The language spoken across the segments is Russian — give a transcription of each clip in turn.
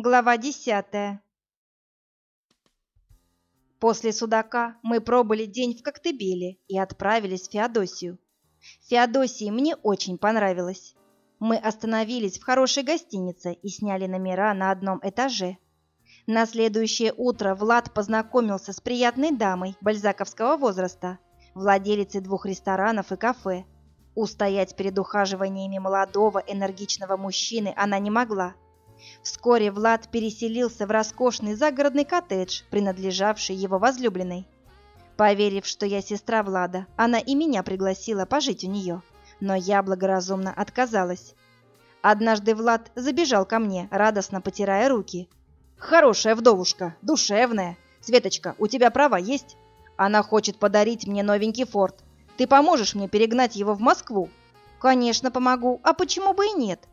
Глава десятая После судака мы пробыли день в Коктебеле и отправились в Феодосию. Феодосии мне очень понравилось. Мы остановились в хорошей гостинице и сняли номера на одном этаже. На следующее утро Влад познакомился с приятной дамой бальзаковского возраста, владелицей двух ресторанов и кафе. Устоять перед ухаживаниями молодого энергичного мужчины она не могла. Вскоре Влад переселился в роскошный загородный коттедж, принадлежавший его возлюбленной. Поверив, что я сестра Влада, она и меня пригласила пожить у нее, но я благоразумно отказалась. Однажды Влад забежал ко мне, радостно потирая руки. «Хорошая вдовушка, душевная. Светочка, у тебя права есть? Она хочет подарить мне новенький форт. Ты поможешь мне перегнать его в Москву?» «Конечно, помогу. А почему бы и нет?»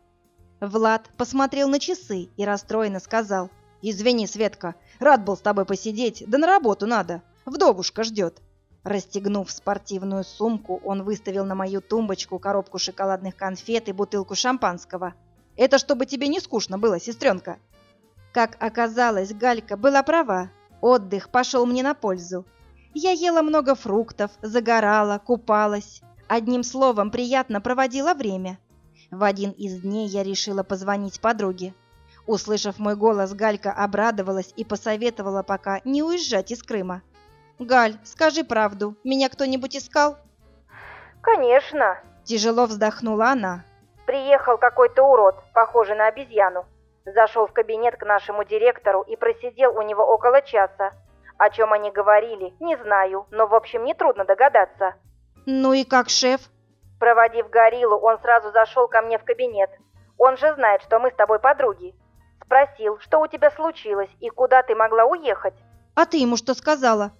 Влад посмотрел на часы и расстроенно сказал. «Извини, Светка, рад был с тобой посидеть, да на работу надо. Вдовушка ждет». Расстегнув спортивную сумку, он выставил на мою тумбочку коробку шоколадных конфет и бутылку шампанского. «Это чтобы тебе не скучно было, сестренка». Как оказалось, Галька была права. Отдых пошел мне на пользу. Я ела много фруктов, загорала, купалась. Одним словом, приятно проводила время. В один из дней я решила позвонить подруге. Услышав мой голос, Галька обрадовалась и посоветовала пока не уезжать из Крыма. «Галь, скажи правду, меня кто-нибудь искал?» «Конечно!» – тяжело вздохнула она. «Приехал какой-то урод, похожий на обезьяну. Зашел в кабинет к нашему директору и просидел у него около часа. О чем они говорили, не знаю, но в общем нетрудно догадаться. Ну и как шеф? Проводив гориллу, он сразу зашел ко мне в кабинет. Он же знает, что мы с тобой подруги. Спросил, что у тебя случилось и куда ты могла уехать. А ты ему что сказала?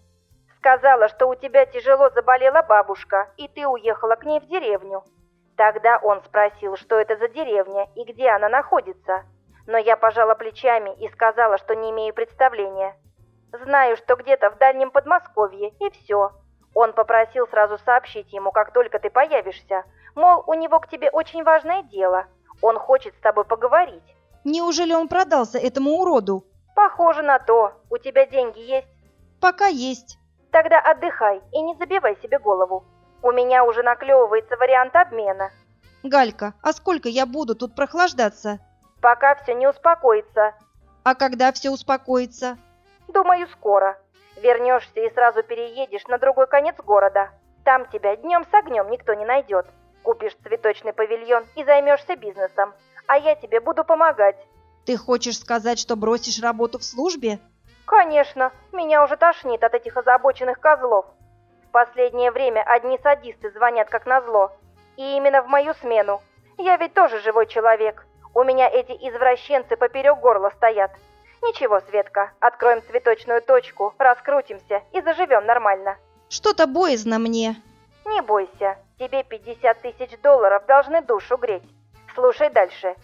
Сказала, что у тебя тяжело заболела бабушка, и ты уехала к ней в деревню. Тогда он спросил, что это за деревня и где она находится. Но я пожала плечами и сказала, что не имею представления. Знаю, что где-то в дальнем Подмосковье, и все. Он попросил сразу сообщить ему, как только ты появишься. Мол, у него к тебе очень важное дело. Он хочет с тобой поговорить. Неужели он продался этому уроду? Похоже на то. У тебя деньги есть? Пока есть. Тогда отдыхай и не забивай себе голову. У меня уже наклевывается вариант обмена. Галька, а сколько я буду тут прохлаждаться? Пока все не успокоится. А когда все успокоится? Думаю, скоро. Вернешься и сразу переедешь на другой конец города. Там тебя днем с огнем никто не найдет. Купишь цветочный павильон и займешься бизнесом. А я тебе буду помогать. Ты хочешь сказать, что бросишь работу в службе? Конечно, меня уже тошнит от этих озабоченных козлов. В последнее время одни садисты звонят как назло. И именно в мою смену. Я ведь тоже живой человек. У меня эти извращенцы поперек горла стоят. Ничего, Светка, откроем цветочную точку, раскрутимся и заживем нормально. Что-то боязно мне. Не бойся, тебе 50 тысяч долларов должны душу греть. Слушай дальше.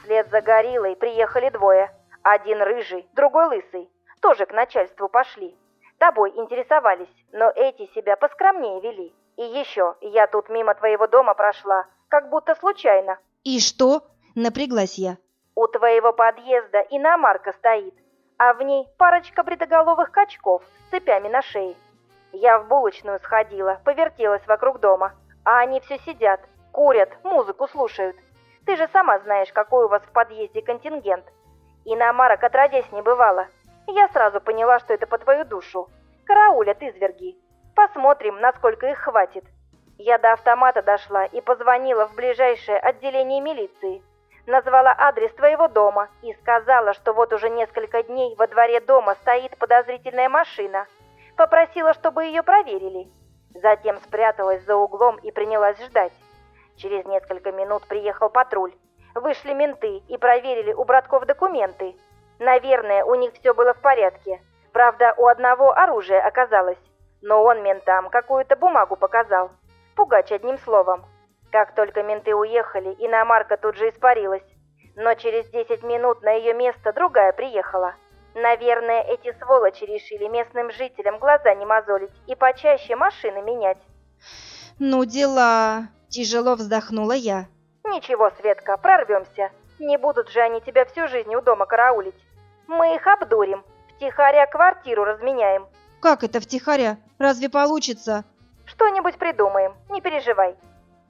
Вслед за гориллой приехали двое. Один рыжий, другой лысый. Тоже к начальству пошли. Тобой интересовались, но эти себя поскромнее вели. И еще, я тут мимо твоего дома прошла, как будто случайно. И что? Напряглась я. У твоего подъезда иномарка стоит, а в ней парочка бритоголовых качков с цепями на шее. Я в булочную сходила, повертелась вокруг дома, а они все сидят, курят, музыку слушают. Ты же сама знаешь, какой у вас в подъезде контингент. Иномарок отродясь не бывало. Я сразу поняла, что это по твою душу. Караулят изверги. Посмотрим, насколько их хватит. Я до автомата дошла и позвонила в ближайшее отделение милиции назвала адрес твоего дома и сказала, что вот уже несколько дней во дворе дома стоит подозрительная машина. Попросила, чтобы ее проверили. Затем спряталась за углом и принялась ждать. Через несколько минут приехал патруль. Вышли менты и проверили у братков документы. Наверное, у них все было в порядке. Правда, у одного оружие оказалось. Но он ментам какую-то бумагу показал. Пугач одним словом. Как только менты уехали, иномарка тут же испарилась. Но через 10 минут на ее место другая приехала. Наверное, эти сволочи решили местным жителям глаза не мозолить и почаще машины менять. Ну дела, тяжело вздохнула я. Ничего, Светка, прорвемся. Не будут же они тебя всю жизнь у дома караулить. Мы их обдурим, втихаря квартиру разменяем. Как это втихаря? Разве получится? Что-нибудь придумаем, не переживай.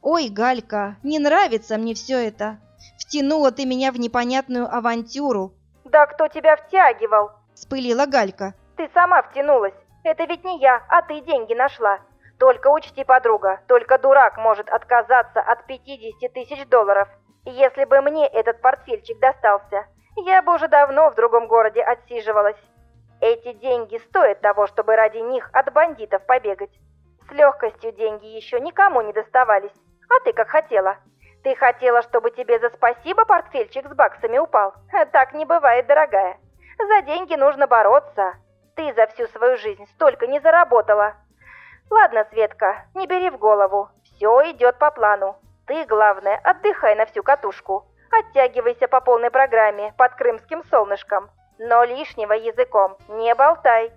Ой, Галька, не нравится мне все это. Втянула ты меня в непонятную авантюру. Да кто тебя втягивал? Спылила Галька. Ты сама втянулась. Это ведь не я, а ты деньги нашла. Только учти, подруга, только дурак может отказаться от 50 тысяч долларов. Если бы мне этот портфельчик достался, я бы уже давно в другом городе отсиживалась. Эти деньги стоят того, чтобы ради них от бандитов побегать. С легкостью деньги еще никому не доставались. А ты как хотела. Ты хотела, чтобы тебе за спасибо портфельчик с баксами упал? Так не бывает, дорогая. За деньги нужно бороться. Ты за всю свою жизнь столько не заработала. Ладно, Светка, не бери в голову. Все идет по плану. Ты, главное, отдыхай на всю катушку. Оттягивайся по полной программе под крымским солнышком. Но лишнего языком не болтай.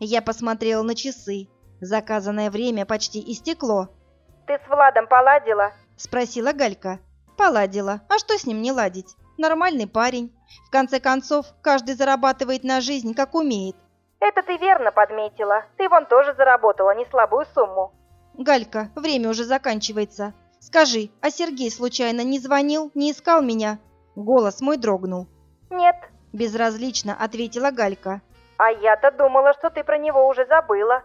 Я посмотрела на часы. Заказанное время почти истекло. Ты с Владом поладила? Спросила Галька. Поладила. А что с ним не ладить? Нормальный парень. В конце концов, каждый зарабатывает на жизнь, как умеет. Это ты верно подметила. Ты вон тоже заработала не слабую сумму. Галька, время уже заканчивается. Скажи, а Сергей случайно не звонил, не искал меня? Голос мой дрогнул. Нет. Безразлично ответила Галька. А я-то думала, что ты про него уже забыла.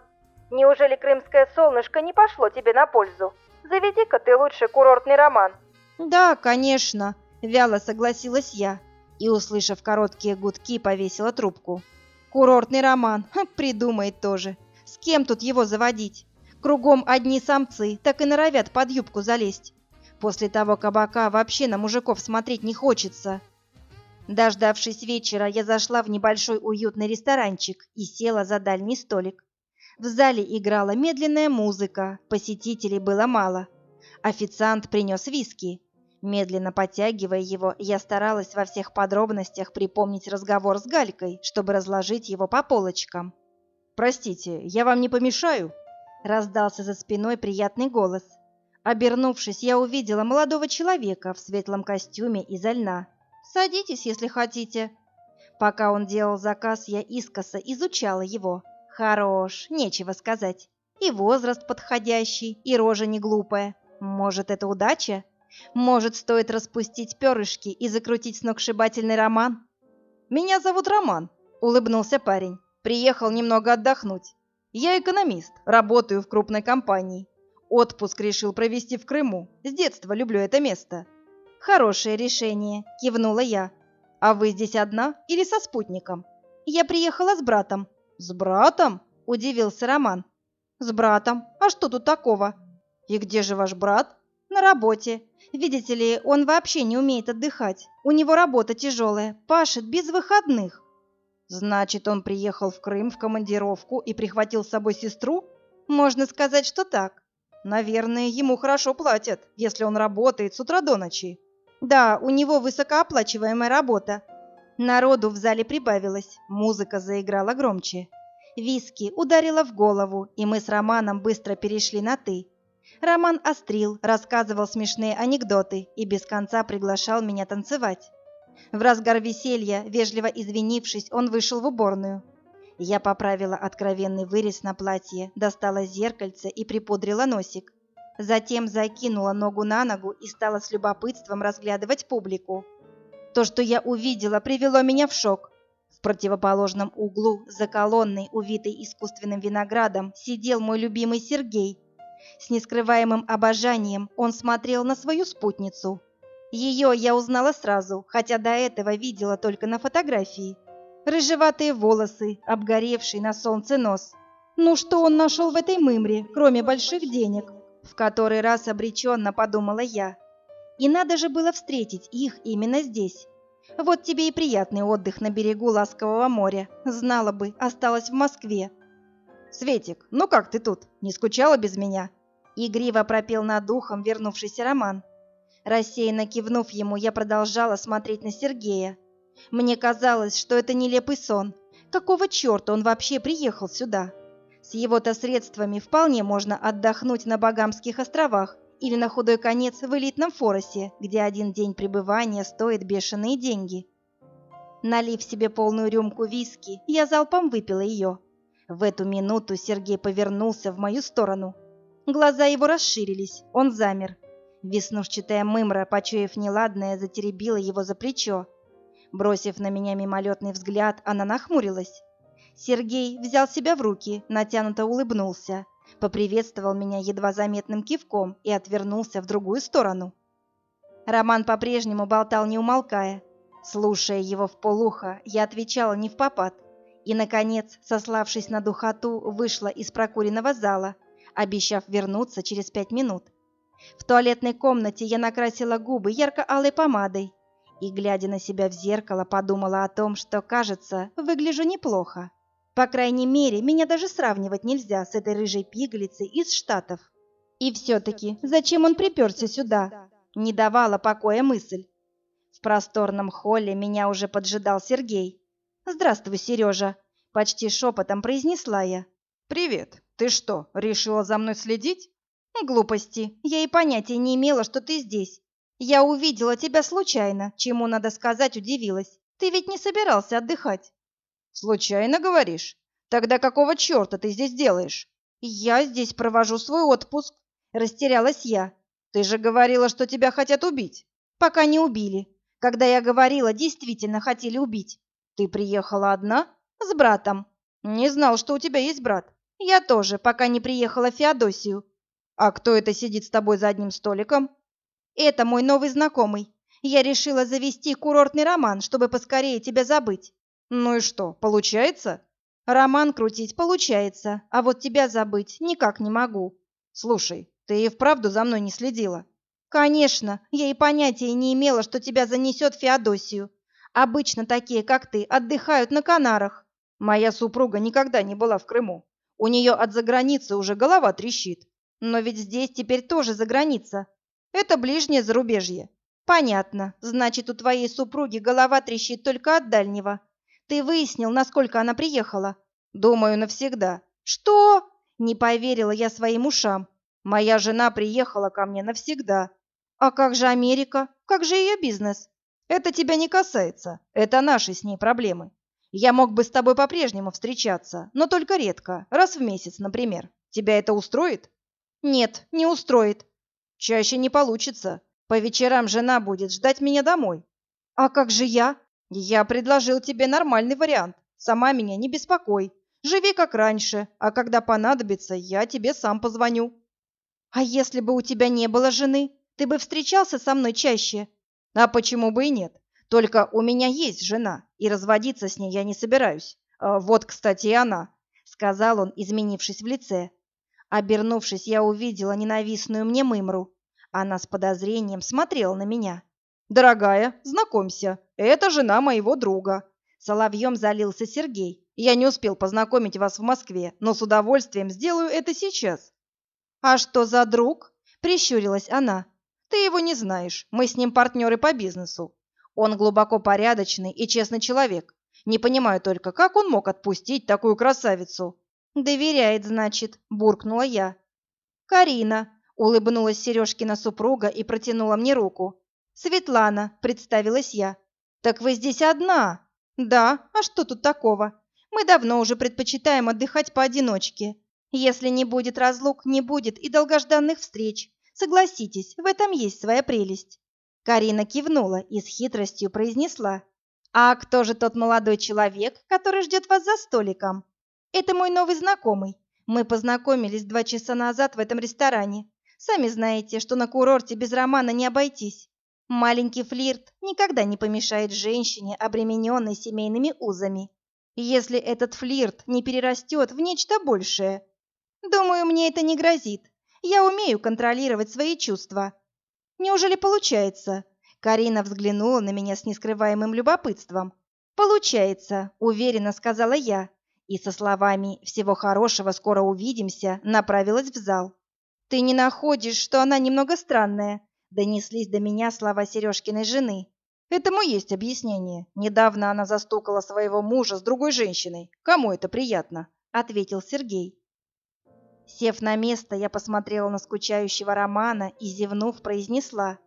Неужели крымское солнышко не пошло тебе на пользу? Заведи-ка ты лучше курортный роман. Да, конечно, вяло согласилась я и, услышав короткие гудки, повесила трубку. Курортный роман, Ха, придумает тоже. С кем тут его заводить? Кругом одни самцы, так и норовят под юбку залезть. После того кабака вообще на мужиков смотреть не хочется. Дождавшись вечера, я зашла в небольшой уютный ресторанчик и села за дальний столик. В зале играла медленная музыка, посетителей было мало. Официант принес виски. Медленно подтягивая его, я старалась во всех подробностях припомнить разговор с Галькой, чтобы разложить его по полочкам. «Простите, я вам не помешаю?» Раздался за спиной приятный голос. Обернувшись, я увидела молодого человека в светлом костюме из льна. «Садитесь, если хотите». Пока он делал заказ, я искоса изучала его. Хорош, нечего сказать. И возраст подходящий, и рожа не глупая. Может, это удача? Может, стоит распустить перышки и закрутить сногсшибательный роман? «Меня зовут Роман», — улыбнулся парень. «Приехал немного отдохнуть. Я экономист, работаю в крупной компании. Отпуск решил провести в Крыму. С детства люблю это место». «Хорошее решение», — кивнула я. «А вы здесь одна или со спутником?» «Я приехала с братом», «С братом?» – удивился Роман. «С братом? А что тут такого?» «И где же ваш брат?» «На работе. Видите ли, он вообще не умеет отдыхать. У него работа тяжелая, пашет без выходных». «Значит, он приехал в Крым в командировку и прихватил с собой сестру?» «Можно сказать, что так. Наверное, ему хорошо платят, если он работает с утра до ночи». «Да, у него высокооплачиваемая работа. Народу в зале прибавилось, музыка заиграла громче. Виски ударила в голову, и мы с Романом быстро перешли на «ты». Роман острил, рассказывал смешные анекдоты и без конца приглашал меня танцевать. В разгар веселья, вежливо извинившись, он вышел в уборную. Я поправила откровенный вырез на платье, достала зеркальце и припудрила носик. Затем закинула ногу на ногу и стала с любопытством разглядывать публику. То, что я увидела, привело меня в шок. В противоположном углу, за колонной, увитой искусственным виноградом, сидел мой любимый Сергей. С нескрываемым обожанием он смотрел на свою спутницу. Ее я узнала сразу, хотя до этого видела только на фотографии. Рыжеватые волосы, обгоревший на солнце нос. Ну что он нашел в этой мымре, кроме больших денег? В который раз обреченно подумала я. И надо же было встретить их именно здесь. Вот тебе и приятный отдых на берегу ласкового моря. Знала бы, осталась в Москве. Светик, ну как ты тут? Не скучала без меня? Игриво пропел над духом вернувшийся Роман. Рассеянно кивнув ему, я продолжала смотреть на Сергея. Мне казалось, что это нелепый сон. Какого черта он вообще приехал сюда? С его-то средствами вполне можно отдохнуть на Багамских островах или на худой конец в элитном форосе, где один день пребывания стоит бешеные деньги. Налив себе полную рюмку виски, я залпом выпила ее. В эту минуту Сергей повернулся в мою сторону. Глаза его расширились, он замер. Веснушчатая мымра, почуяв неладное, затеребила его за плечо. Бросив на меня мимолетный взгляд, она нахмурилась. Сергей взял себя в руки, натянуто улыбнулся, поприветствовал меня едва заметным кивком и отвернулся в другую сторону. Роман по-прежнему болтал не умолкая. Слушая его в полухо, я отвечала не в попад. И, наконец, сославшись на духоту, вышла из прокуренного зала, обещав вернуться через пять минут. В туалетной комнате я накрасила губы ярко-алой помадой и, глядя на себя в зеркало, подумала о том, что, кажется, выгляжу неплохо. По крайней мере, меня даже сравнивать нельзя с этой рыжей пигалицей из Штатов. И все-таки, зачем он приперся сюда? Не давала покоя мысль. В просторном холле меня уже поджидал Сергей. «Здравствуй, Сережа!» — почти шепотом произнесла я. «Привет! Ты что, решила за мной следить?» «Глупости. Я и понятия не имела, что ты здесь. Я увидела тебя случайно, чему, надо сказать, удивилась. Ты ведь не собирался отдыхать». «Случайно, говоришь? Тогда какого черта ты здесь делаешь?» «Я здесь провожу свой отпуск», — растерялась я. «Ты же говорила, что тебя хотят убить». «Пока не убили. Когда я говорила, действительно хотели убить». «Ты приехала одна?» «С братом». «Не знал, что у тебя есть брат». «Я тоже, пока не приехала в Феодосию». «А кто это сидит с тобой за одним столиком?» «Это мой новый знакомый. Я решила завести курортный роман, чтобы поскорее тебя забыть». «Ну и что, получается?» «Роман крутить получается, а вот тебя забыть никак не могу». «Слушай, ты и вправду за мной не следила?» «Конечно, я и понятия не имела, что тебя занесет Феодосию. Обычно такие, как ты, отдыхают на Канарах». «Моя супруга никогда не была в Крыму. У нее от заграницы уже голова трещит. Но ведь здесь теперь тоже за граница. Это ближнее зарубежье. Понятно. Значит, у твоей супруги голова трещит только от дальнего. Ты выяснил, насколько она приехала? Думаю, навсегда. Что? Не поверила я своим ушам. Моя жена приехала ко мне навсегда. А как же Америка? Как же ее бизнес? Это тебя не касается. Это наши с ней проблемы. Я мог бы с тобой по-прежнему встречаться, но только редко, раз в месяц, например. Тебя это устроит? Нет, не устроит. Чаще не получится. По вечерам жена будет ждать меня домой. А как же я? Я предложил тебе нормальный вариант. Сама меня не беспокой. Живи как раньше, а когда понадобится, я тебе сам позвоню. А если бы у тебя не было жены, ты бы встречался со мной чаще? А почему бы и нет? Только у меня есть жена, и разводиться с ней я не собираюсь. А вот, кстати, и она, сказал он, изменившись в лице. Обернувшись, я увидела ненавистную мне Мымру. Она с подозрением смотрела на меня. «Дорогая, знакомься, это жена моего друга». Соловьем залился Сергей. «Я не успел познакомить вас в Москве, но с удовольствием сделаю это сейчас». «А что за друг?» — прищурилась она. «Ты его не знаешь, мы с ним партнеры по бизнесу. Он глубоко порядочный и честный человек. Не понимаю только, как он мог отпустить такую красавицу?» «Доверяет, значит», — буркнула я. «Карина», — улыбнулась Сережкина супруга и протянула мне руку. «Светлана», — представилась я. «Так вы здесь одна?» «Да, а что тут такого? Мы давно уже предпочитаем отдыхать поодиночке. Если не будет разлук, не будет и долгожданных встреч. Согласитесь, в этом есть своя прелесть». Карина кивнула и с хитростью произнесла. «А кто же тот молодой человек, который ждет вас за столиком?» Это мой новый знакомый. Мы познакомились два часа назад в этом ресторане. Сами знаете, что на курорте без романа не обойтись. Маленький флирт никогда не помешает женщине, обремененной семейными узами. Если этот флирт не перерастет в нечто большее. Думаю, мне это не грозит. Я умею контролировать свои чувства. Неужели получается? Карина взглянула на меня с нескрываемым любопытством. Получается, уверенно сказала я и со словами «Всего хорошего, скоро увидимся» направилась в зал. «Ты не находишь, что она немного странная?» Донеслись до меня слова Сережкиной жены. «Этому есть объяснение. Недавно она застукала своего мужа с другой женщиной. Кому это приятно?» — ответил Сергей. Сев на место, я посмотрела на скучающего Романа и, зевнув, произнесла.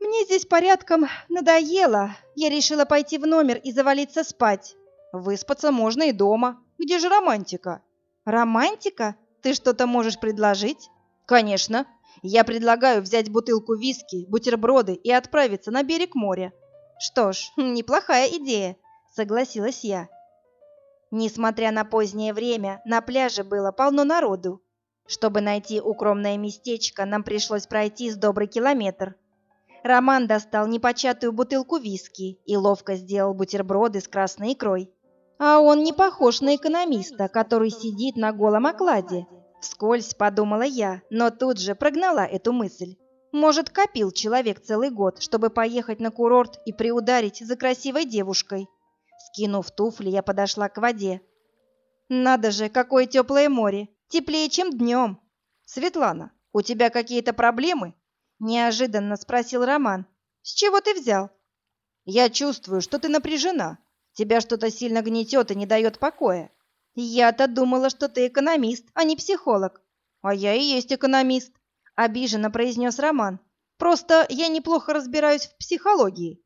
«Мне здесь порядком надоело. Я решила пойти в номер и завалиться спать. Выспаться можно и дома. Где же романтика?» «Романтика? Ты что-то можешь предложить?» «Конечно. Я предлагаю взять бутылку виски, бутерброды и отправиться на берег моря». «Что ж, неплохая идея», — согласилась я. Несмотря на позднее время, на пляже было полно народу. Чтобы найти укромное местечко, нам пришлось пройти с добрый километр. Роман достал непочатую бутылку виски и ловко сделал бутерброды с красной икрой. А он не похож на экономиста, который сидит на голом окладе. Вскользь подумала я, но тут же прогнала эту мысль. Может, копил человек целый год, чтобы поехать на курорт и приударить за красивой девушкой. Скинув туфли, я подошла к воде. Надо же, какое теплое море! Теплее, чем днем. Светлана, у тебя какие-то проблемы? Неожиданно спросил Роман. С чего ты взял? Я чувствую, что ты напряжена. Тебя что-то сильно гнетет и не дает покоя. Я-то думала, что ты экономист, а не психолог. А я и есть экономист, обиженно произнес Роман. Просто я неплохо разбираюсь в психологии.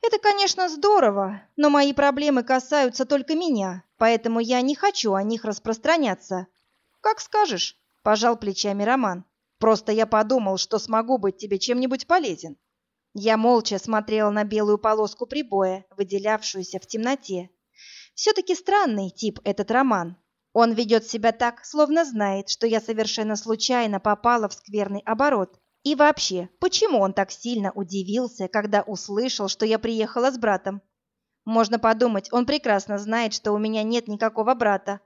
Это, конечно, здорово, но мои проблемы касаются только меня, поэтому я не хочу о них распространяться. Как скажешь, пожал плечами Роман. Просто я подумал, что смогу быть тебе чем-нибудь полезен. Я молча смотрела на белую полоску прибоя, выделявшуюся в темноте. Все-таки странный тип этот Роман. Он ведет себя так, словно знает, что я совершенно случайно попала в скверный оборот. И вообще, почему он так сильно удивился, когда услышал, что я приехала с братом? Можно подумать, он прекрасно знает, что у меня нет никакого брата.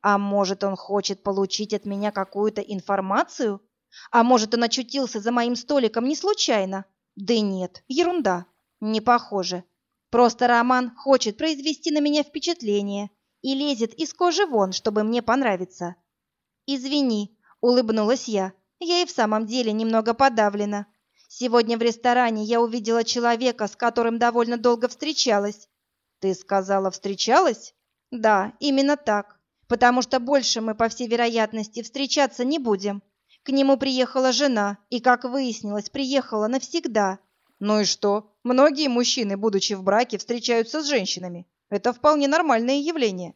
А может, он хочет получить от меня какую-то информацию? А может, он очутился за моим столиком не случайно? Да нет, ерунда. Не похоже. Просто Роман хочет произвести на меня впечатление и лезет из кожи вон, чтобы мне понравиться. «Извини», — улыбнулась я. Я и в самом деле немного подавлена. Сегодня в ресторане я увидела человека, с которым довольно долго встречалась. Ты сказала, встречалась? Да, именно так. Потому что больше мы, по всей вероятности, встречаться не будем. К нему приехала жена, и, как выяснилось, приехала навсегда. Ну и что? Многие мужчины, будучи в браке, встречаются с женщинами. Это вполне нормальное явление.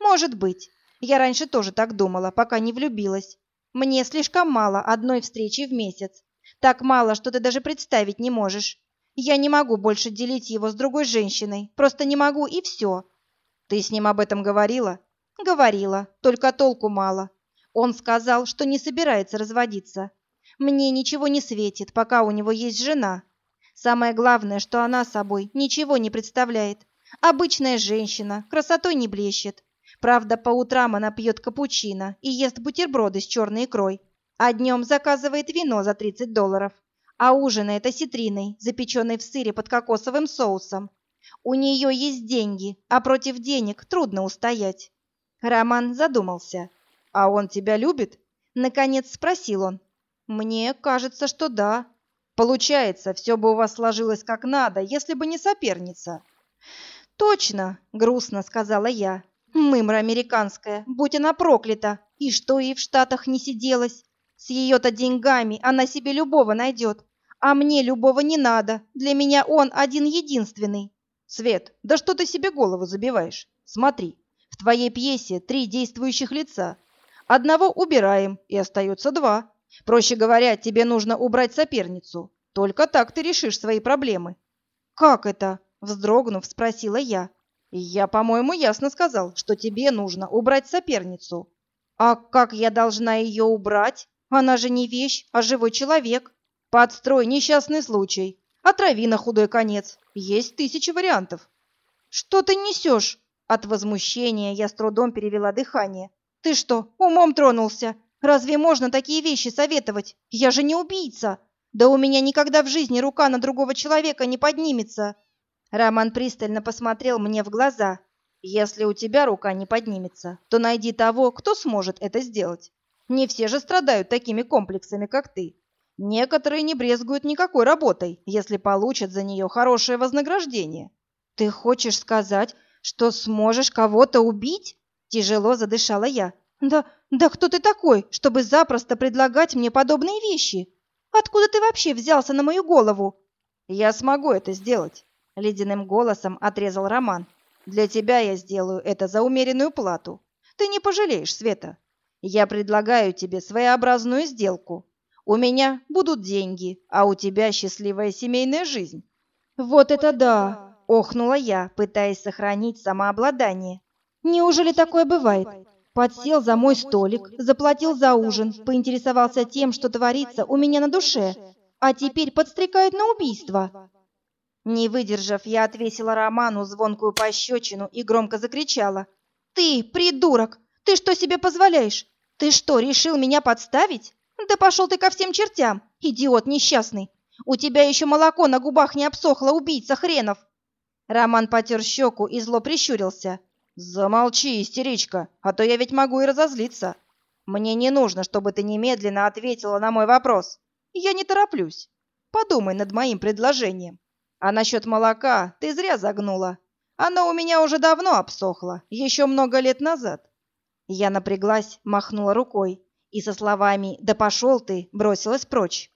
Может быть. Я раньше тоже так думала, пока не влюбилась. Мне слишком мало одной встречи в месяц. Так мало, что ты даже представить не можешь. Я не могу больше делить его с другой женщиной. Просто не могу, и все. Ты с ним об этом говорила? Говорила, только толку мало. Он сказал, что не собирается разводиться. Мне ничего не светит, пока у него есть жена. Самое главное, что она собой ничего не представляет. Обычная женщина, красотой не блещет. Правда, по утрам она пьет капучино и ест бутерброды с черной икрой, а днем заказывает вино за 30 долларов, а ужинает осетриной, запеченной в сыре под кокосовым соусом. У нее есть деньги, а против денег трудно устоять. Роман задумался. «А он тебя любит?» Наконец спросил он. «Мне кажется, что да. Получается, все бы у вас сложилось как надо, если бы не соперница». «Точно», — грустно сказала я. Мымра американская, будь она проклята, и что ей в Штатах не сиделось. С ее-то деньгами она себе любого найдет, а мне любого не надо, для меня он один-единственный. Свет, да что ты себе голову забиваешь? Смотри, в твоей пьесе три действующих лица. Одного убираем, и остается два. Проще говоря, тебе нужно убрать соперницу. Только так ты решишь свои проблемы. Как это? Вздрогнув, спросила я. Я, по-моему, ясно сказал, что тебе нужно убрать соперницу. А как я должна ее убрать? Она же не вещь, а живой человек. Подстрой несчастный случай. Отрави на худой конец. Есть тысячи вариантов. Что ты несешь? От возмущения я с трудом перевела дыхание. Ты что, умом тронулся? Разве можно такие вещи советовать? Я же не убийца. Да у меня никогда в жизни рука на другого человека не поднимется. Роман пристально посмотрел мне в глаза. «Если у тебя рука не поднимется, то найди того, кто сможет это сделать. Не все же страдают такими комплексами, как ты. Некоторые не брезгуют никакой работой, если получат за нее хорошее вознаграждение». «Ты хочешь сказать, что сможешь кого-то убить?» Тяжело задышала я. «Да Да кто ты такой, чтобы запросто предлагать мне подобные вещи? Откуда ты вообще взялся на мою голову? Я смогу это сделать, ледяным голосом отрезал Роман. Для тебя я сделаю это за умеренную плату. Ты не пожалеешь, Света. Я предлагаю тебе своеобразную сделку. У меня будут деньги, а у тебя счастливая семейная жизнь. Вот это да, охнула я, пытаясь сохранить самообладание. Неужели такое бывает? Подсел за мой столик, заплатил за ужин, поинтересовался тем, что творится у меня на душе, а теперь подстрекает на убийство. Не выдержав, я отвесила Роману звонкую пощечину и громко закричала. «Ты, придурок! Ты что себе позволяешь? Ты что, решил меня подставить? Да пошел ты ко всем чертям, идиот несчастный! У тебя еще молоко на губах не обсохло, убийца хренов!» Роман потер щеку и зло прищурился. «Замолчи, истеричка, а то я ведь могу и разозлиться. Мне не нужно, чтобы ты немедленно ответила на мой вопрос. Я не тороплюсь. Подумай над моим предложением. А насчет молока ты зря загнула. Оно у меня уже давно обсохло, еще много лет назад. Я напряглась, махнула рукой и со словами «Да пошел ты!» бросилась прочь.